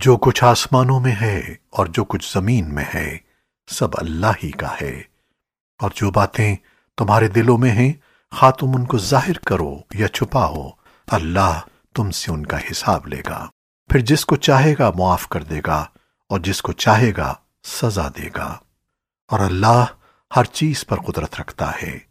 जो कुछ आसमानों में है और जो कुछ ज़मीन में है, सब अल्लाह ही का है। और जो बातें तुम्हारे दिलों में हैं खा तुम उनको ज़ाहिर करो या छुपाओ, अल्लाह तुमसे उनका हिसाब लेगा। फिर जिसको चाहेगा मुआफ कर देगा और जिसको चाहेगा सजा देगा। और अल्लाह हर चीज़ पर कुदरत रखता है।